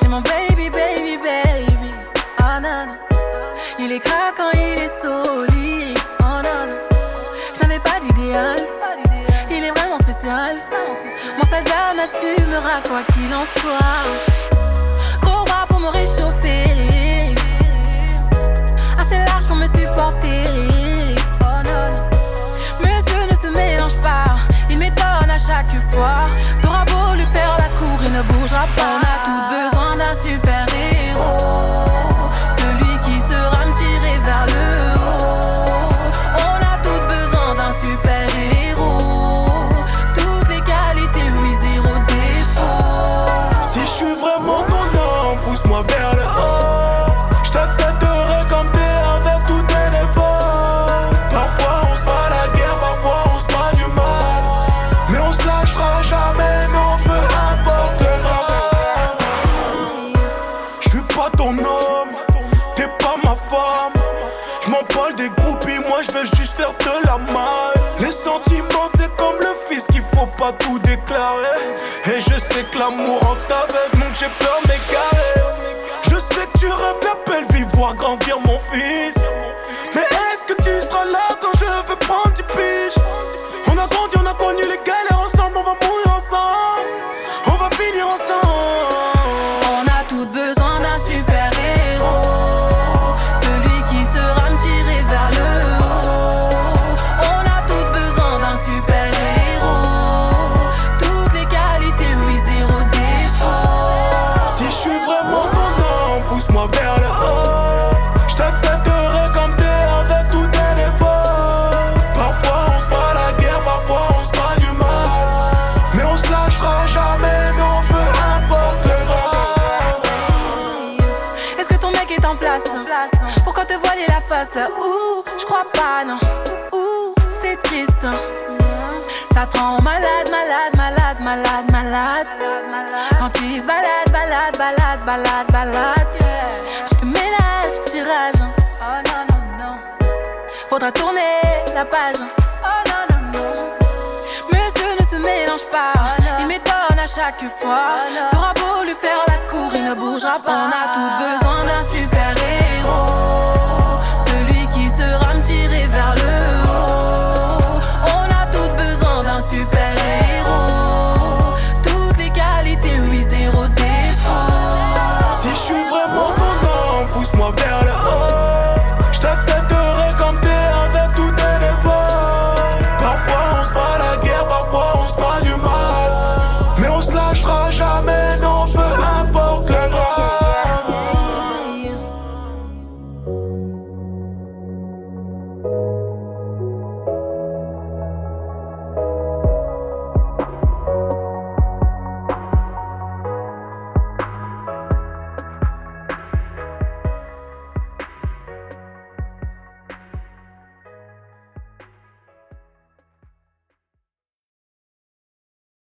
J'ai mon baby, baby, baby. Oh non, non. Il est craquant, il est solide. Oh non, non. Je n'avais pas d'idéal. Il est vraiment spécial. Mon soldat m'assumera quoi qu'il en soit. Gros bras pour me réchauffer. Vraiment ton homme, pousse-moi vers le haut. Parle des groupies, moi je veux juste faire de la malle. Les sentiments, c'est comme le fils qu'il faut pas tout déclarer. Et je sais que l'amour en avec, donc j'ai peur m'égarer. Je sais que tu rêves la vie, voir grandir te voiler la face Ouh, je crois pas, non. Ouh, c'est triste. Ça te rend malade, malade, malade, malade, malade. Quand il se balade, balade, balade, balade, balade. Je te ménage, tirage. Oh non, non, non. Faudra tourner la page. Oh non, non, non. Monsieur ne se mélange pas. Il m'étonne à chaque fois. T'auras beau lui faire la cour, il ne bougera pas. On a tout besoin d'un super héros.